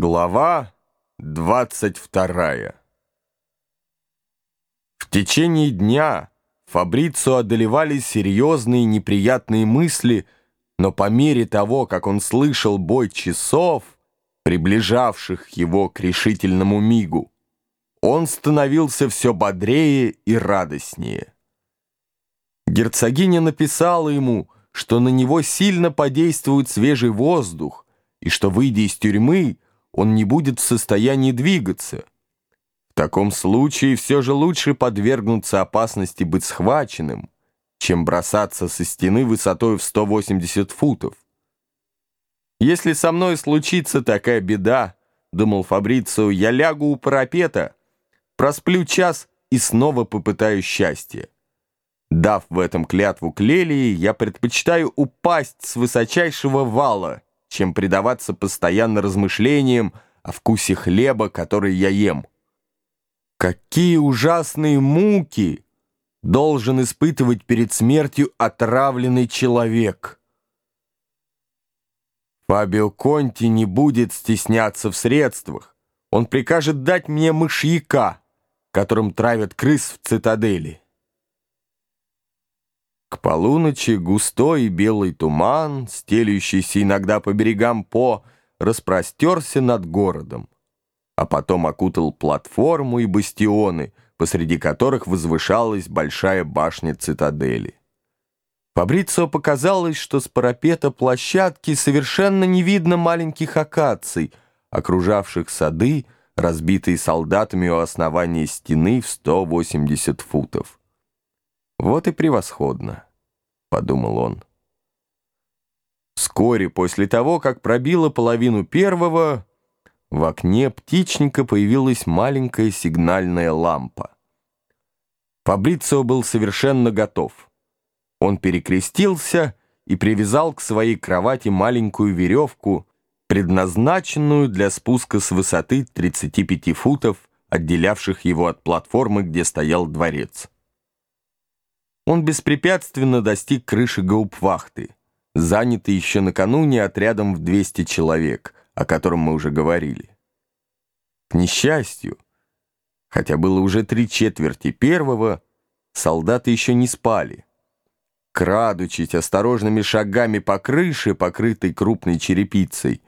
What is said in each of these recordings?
Глава 22 В течение дня Фабрицу одолевали серьезные неприятные мысли, но по мере того, как он слышал бой часов, приближавших его к решительному мигу, он становился все бодрее и радостнее. Герцогиня написала ему, что на него сильно подействует свежий воздух, и что, выйдя из тюрьмы, он не будет в состоянии двигаться. В таком случае все же лучше подвергнуться опасности быть схваченным, чем бросаться со стены высотой в 180 футов. «Если со мной случится такая беда, — думал Фабрицио, — я лягу у парапета, просплю час и снова попытаю счастье. Дав в этом клятву Клелии, я предпочитаю упасть с высочайшего вала — чем предаваться постоянно размышлениям о вкусе хлеба, который я ем. Какие ужасные муки должен испытывать перед смертью отравленный человек! Фабио Конти не будет стесняться в средствах. Он прикажет дать мне мышьяка, которым травят крыс в цитадели. К полуночи густой белый туман, стелющийся иногда по берегам По, распростерся над городом, а потом окутал платформу и бастионы, посреди которых возвышалась большая башня цитадели. Фабрицио показалось, что с парапета площадки совершенно не видно маленьких акаций, окружавших сады, разбитые солдатами у основания стены в 180 футов. «Вот и превосходно», — подумал он. Вскоре после того, как пробило половину первого, в окне птичника появилась маленькая сигнальная лампа. Фабрицио был совершенно готов. Он перекрестился и привязал к своей кровати маленькую веревку, предназначенную для спуска с высоты 35 футов, отделявших его от платформы, где стоял дворец он беспрепятственно достиг крыши гаупвахты, занятой еще накануне отрядом в 200 человек, о котором мы уже говорили. К несчастью, хотя было уже три четверти первого, солдаты еще не спали. Крадучись осторожными шагами по крыше, покрытой крупной черепицей,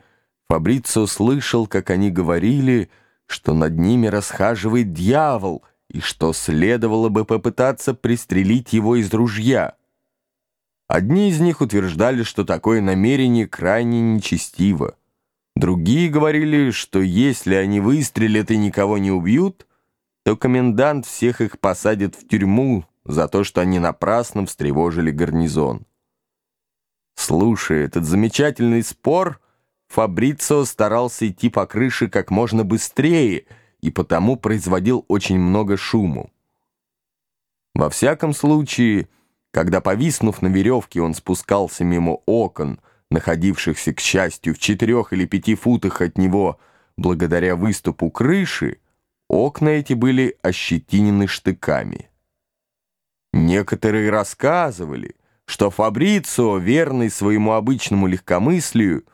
Фабрицио слышал, как они говорили, что над ними расхаживает дьявол — и что следовало бы попытаться пристрелить его из ружья. Одни из них утверждали, что такое намерение крайне нечестиво. Другие говорили, что если они выстрелят и никого не убьют, то комендант всех их посадит в тюрьму за то, что они напрасно встревожили гарнизон. Слушая этот замечательный спор, Фабрицио старался идти по крыше как можно быстрее — и потому производил очень много шуму. Во всяком случае, когда, повиснув на веревке, он спускался мимо окон, находившихся, к счастью, в четырех или пяти футах от него, благодаря выступу крыши, окна эти были ощетинены штыками. Некоторые рассказывали, что Фабрицио, верный своему обычному легкомыслию,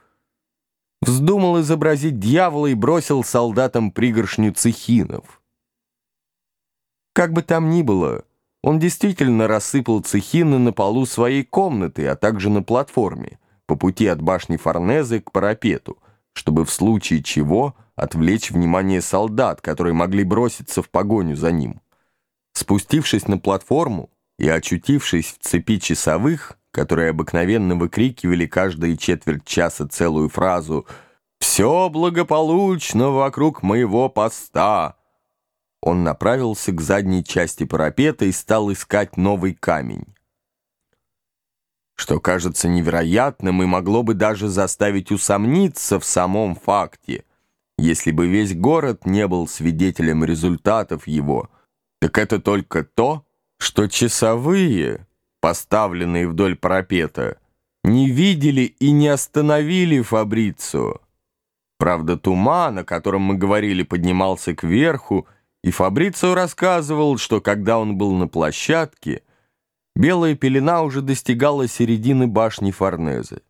вздумал изобразить дьявола и бросил солдатам пригоршню цехинов. Как бы там ни было, он действительно рассыпал цехины на полу своей комнаты, а также на платформе, по пути от башни Форнезе к парапету, чтобы в случае чего отвлечь внимание солдат, которые могли броситься в погоню за ним. Спустившись на платформу и очутившись в цепи часовых, которые обыкновенно выкрикивали каждые четверть часа целую фразу «Все благополучно вокруг моего поста», он направился к задней части парапета и стал искать новый камень. Что кажется невероятным и могло бы даже заставить усомниться в самом факте, если бы весь город не был свидетелем результатов его, так это только то, что часовые поставленные вдоль парапета, не видели и не остановили Фабрицу. Правда, туман, о котором мы говорили, поднимался кверху, и Фабрицио рассказывал, что когда он был на площадке, белая пелена уже достигала середины башни Форнезе.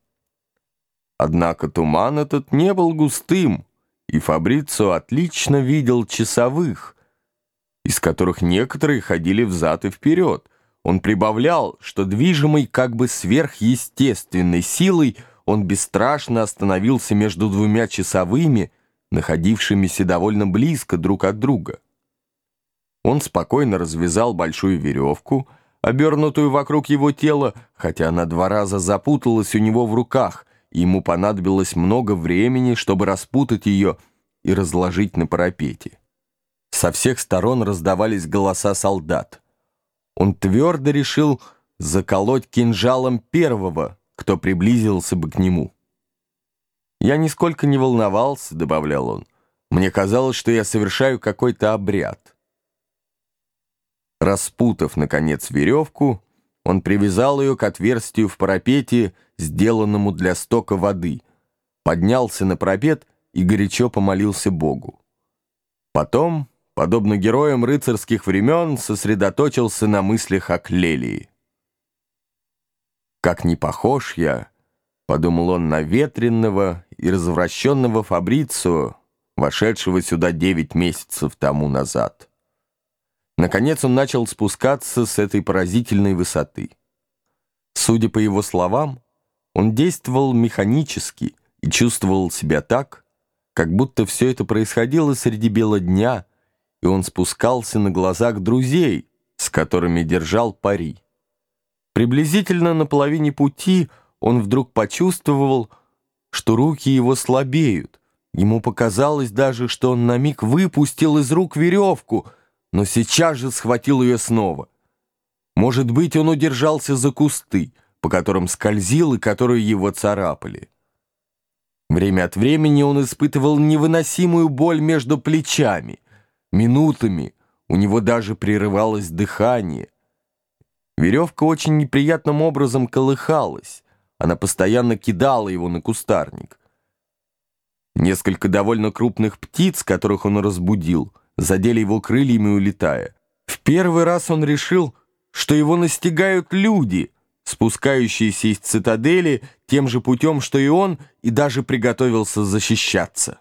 Однако туман этот не был густым, и Фабрицио отлично видел часовых, из которых некоторые ходили взад и вперед. Он прибавлял, что движимый как бы сверхъестественной силой он бесстрашно остановился между двумя часовыми, находившимися довольно близко друг от друга. Он спокойно развязал большую веревку, обернутую вокруг его тела, хотя она два раза запуталась у него в руках, и ему понадобилось много времени, чтобы распутать ее и разложить на парапете. Со всех сторон раздавались голоса солдат. Он твердо решил заколоть кинжалом первого, кто приблизился бы к нему. «Я нисколько не волновался», — добавлял он. «Мне казалось, что я совершаю какой-то обряд». Распутав, наконец, веревку, он привязал ее к отверстию в парапете, сделанному для стока воды, поднялся на парапет и горячо помолился Богу. Потом, подобно героям рыцарских времен, сосредоточился на мыслях о Клелии. «Как не похож я», — подумал он на ветренного и развращенного Фабрицио, вошедшего сюда девять месяцев тому назад. Наконец он начал спускаться с этой поразительной высоты. Судя по его словам, он действовал механически и чувствовал себя так, как будто все это происходило среди бела дня, и он спускался на глазах друзей, с которыми держал пари. Приблизительно на половине пути он вдруг почувствовал, что руки его слабеют. Ему показалось даже, что он на миг выпустил из рук веревку — но сейчас же схватил ее снова. Может быть, он удержался за кусты, по которым скользил и которые его царапали. Время от времени он испытывал невыносимую боль между плечами. Минутами у него даже прерывалось дыхание. Веревка очень неприятным образом колыхалась. Она постоянно кидала его на кустарник. Несколько довольно крупных птиц, которых он разбудил — задели его крыльями, улетая. В первый раз он решил, что его настигают люди, спускающиеся из цитадели тем же путем, что и он, и даже приготовился защищаться.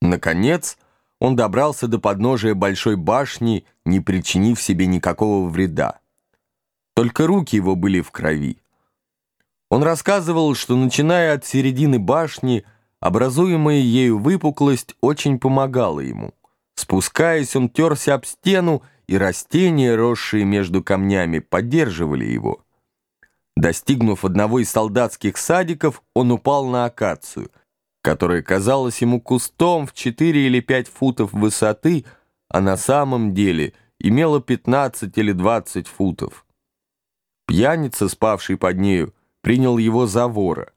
Наконец, он добрался до подножия большой башни, не причинив себе никакого вреда. Только руки его были в крови. Он рассказывал, что, начиная от середины башни, образуемая ею выпуклость очень помогала ему. Спускаясь, он терся об стену, и растения, росшие между камнями, поддерживали его. Достигнув одного из солдатских садиков, он упал на акацию, которая казалась ему кустом в 4 или 5 футов высоты, а на самом деле имела 15 или 20 футов. Пьяница, спавший под нею, принял его за вора.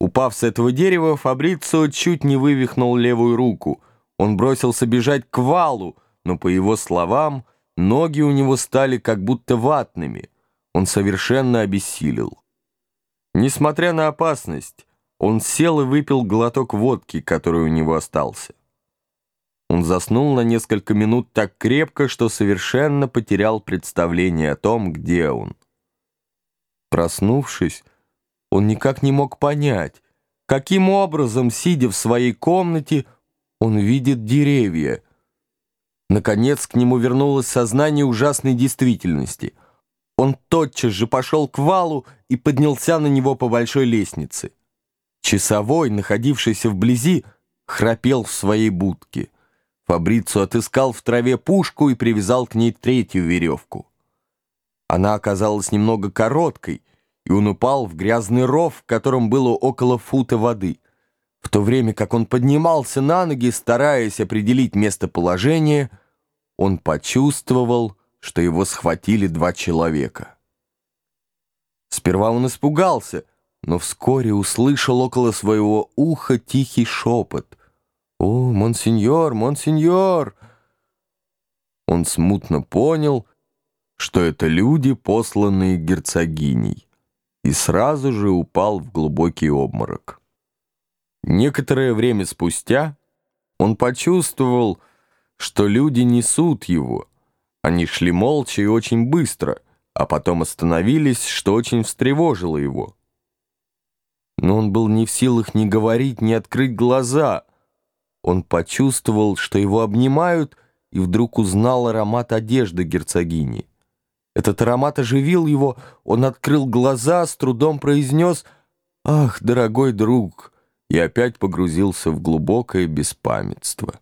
Упав с этого дерева, Фабрицио чуть не вывихнул левую руку — он бросился бежать к валу, но, по его словам, ноги у него стали как будто ватными. Он совершенно обессилел. Несмотря на опасность, он сел и выпил глоток водки, который у него остался. Он заснул на несколько минут так крепко, что совершенно потерял представление о том, где он. Проснувшись, он никак не мог понять, каким образом, сидя в своей комнате, он видит деревья. Наконец к нему вернулось сознание ужасной действительности. Он тотчас же пошел к валу и поднялся на него по большой лестнице. Часовой, находившийся вблизи, храпел в своей будке. Фабрицу отыскал в траве пушку и привязал к ней третью веревку. Она оказалась немного короткой, и он упал в грязный ров, в котором было около фута воды — в то время как он поднимался на ноги, стараясь определить местоположение, он почувствовал, что его схватили два человека. Сперва он испугался, но вскоре услышал около своего уха тихий шепот. «О, монсеньор, монсеньор!» Он смутно понял, что это люди, посланные герцогиней, и сразу же упал в глубокий обморок. Некоторое время спустя он почувствовал, что люди несут его. Они шли молча и очень быстро, а потом остановились, что очень встревожило его. Но он был не в силах ни говорить, ни открыть глаза. Он почувствовал, что его обнимают, и вдруг узнал аромат одежды герцогини. Этот аромат оживил его, он открыл глаза, с трудом произнес «Ах, дорогой друг!» и опять погрузился в глубокое беспамятство.